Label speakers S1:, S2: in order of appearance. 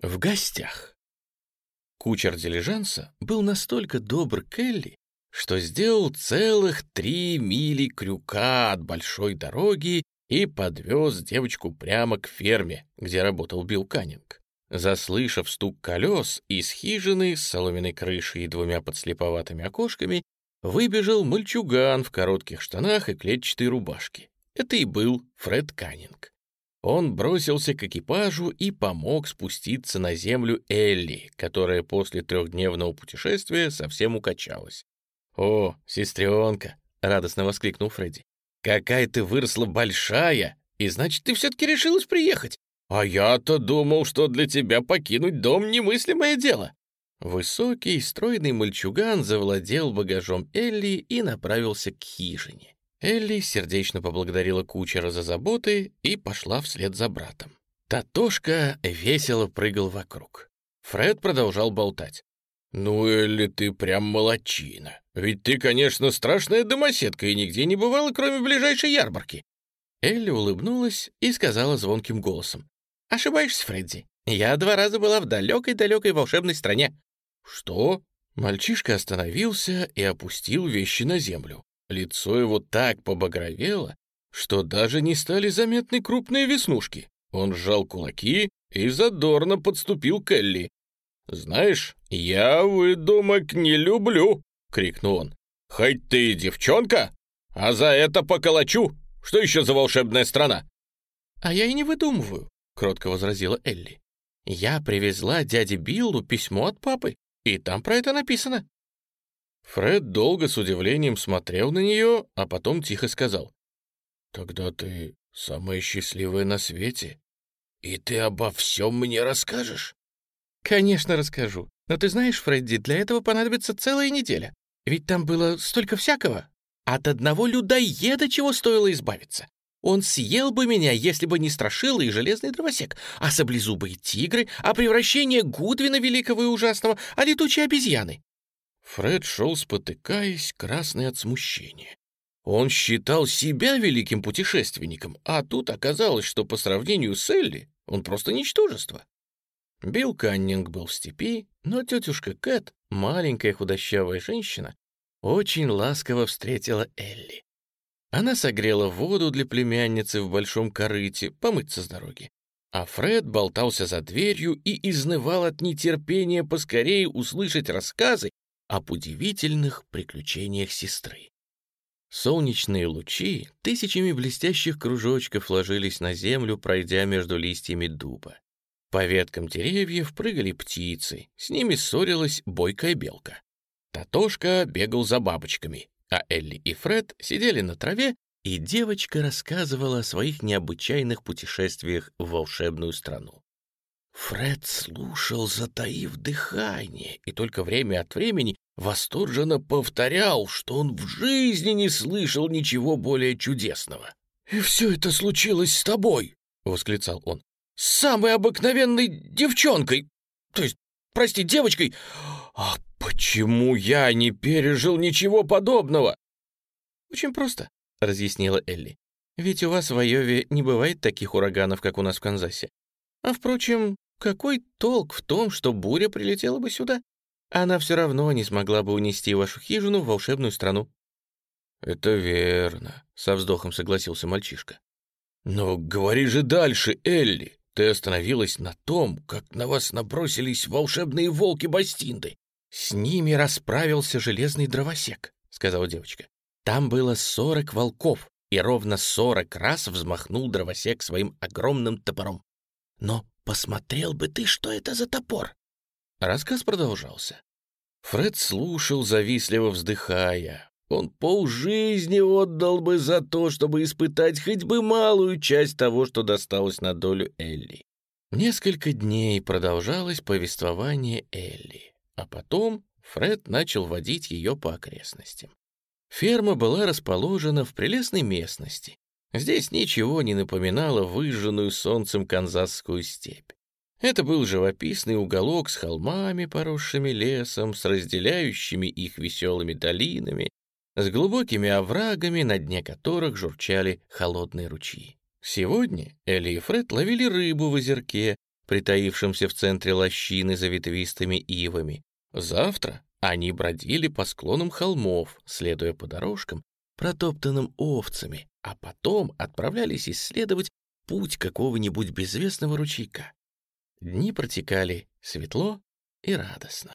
S1: В гостях. Кучер дилижанса был настолько добр к Элли, что сделал целых три мили крюка от большой дороги и подвез девочку прямо к ферме, где работал Билл Каннинг. Заслышав стук колес, из хижины с соломенной крышей и двумя подслеповатыми окошками выбежал мальчуган в коротких штанах и клетчатой рубашке. Это и был Фред Каннинг. Он бросился к экипажу и помог спуститься на землю Элли, которая после трехдневного путешествия совсем укачалась. «О, сестренка!» — радостно воскликнул Фредди. «Какая ты выросла большая! И значит, ты все-таки решилась приехать! А я-то думал, что для тебя покинуть дом немыслимое дело!» Высокий, стройный мальчуган завладел багажом Элли и направился к хижине. Элли сердечно поблагодарила кучера за заботы и пошла вслед за братом. Татошка весело прыгал вокруг. Фред продолжал болтать. «Ну, Элли, ты прям молочина. Ведь ты, конечно, страшная домоседка и нигде не бывала, кроме ближайшей ярмарки». Элли улыбнулась и сказала звонким голосом. «Ошибаешься, Фредди. Я два раза была в далекой-далекой волшебной стране». «Что?» Мальчишка остановился и опустил вещи на землю. Лицо его так побагровело, что даже не стали заметны крупные веснушки. Он сжал кулаки и задорно подступил к Элли. «Знаешь, я выдумок не люблю!» — крикнул он. «Хоть ты и девчонка, а за это поколочу! Что еще за волшебная страна?» «А я и не выдумываю», — кротко возразила Элли. «Я привезла дяде Биллу письмо от папы, и там про это написано». Фред долго с удивлением смотрел на нее, а потом тихо сказал. «Тогда ты самая счастливая на свете, и ты обо всем мне расскажешь?» «Конечно расскажу. Но ты знаешь, Фредди, для этого понадобится целая неделя. Ведь там было столько всякого. От одного людоеда чего стоило избавиться. Он съел бы меня, если бы не страшила и железный дровосек, а саблезубые тигры, а превращение Гудвина великого и ужасного, а летучие обезьяны. Фред шел, спотыкаясь, красный от смущения. Он считал себя великим путешественником, а тут оказалось, что по сравнению с Элли он просто ничтожество. Билл Каннинг был в степи, но тетушка Кэт, маленькая худощавая женщина, очень ласково встретила Элли. Она согрела воду для племянницы в большом корыте, помыться с дороги. А Фред болтался за дверью и изнывал от нетерпения поскорее услышать рассказы об удивительных приключениях сестры. Солнечные лучи тысячами блестящих кружочков ложились на землю, пройдя между листьями дуба. По веткам деревьев прыгали птицы, с ними ссорилась бойкая белка. Татошка бегал за бабочками, а Элли и Фред сидели на траве, и девочка рассказывала о своих необычайных путешествиях в волшебную страну. Фред слушал, затаив дыхание, и только время от времени восторженно повторял, что он в жизни не слышал ничего более чудесного. «И все это случилось с тобой!» — восклицал он. «С самой обыкновенной девчонкой! То есть, прости, девочкой! А почему я не пережил ничего подобного?» «Очень просто», — разъяснила Элли. «Ведь у вас в Айове не бывает таких ураганов, как у нас в Канзасе. А, впрочем, какой толк в том, что буря прилетела бы сюда? Она все равно не смогла бы унести вашу хижину в волшебную страну». «Это верно», — со вздохом согласился мальчишка. «Но говори же дальше, Элли. Ты остановилась на том, как на вас набросились волшебные волки Бастинды. С ними расправился железный дровосек», — сказала девочка. «Там было сорок волков, и ровно сорок раз взмахнул дровосек своим огромным топором. Но Посмотрел бы ты, что это за топор!» Рассказ продолжался. Фред слушал, завистливо вздыхая. Он полжизни отдал бы за то, чтобы испытать хоть бы малую часть того, что досталось на долю Элли. Несколько дней продолжалось повествование Элли, а потом Фред начал водить ее по окрестностям. Ферма была расположена в прелестной местности, Здесь ничего не напоминало выжженную солнцем канзасскую степь. Это был живописный уголок с холмами, поросшими лесом, с разделяющими их веселыми долинами, с глубокими оврагами, на дне которых журчали холодные ручьи. Сегодня Элли и Фред ловили рыбу в озерке, притаившимся в центре лощины за ветвистыми ивами. Завтра они бродили по склонам холмов, следуя по дорожкам, протоптанным овцами, а потом отправлялись исследовать путь какого-нибудь безвестного ручейка. Дни протекали светло и радостно.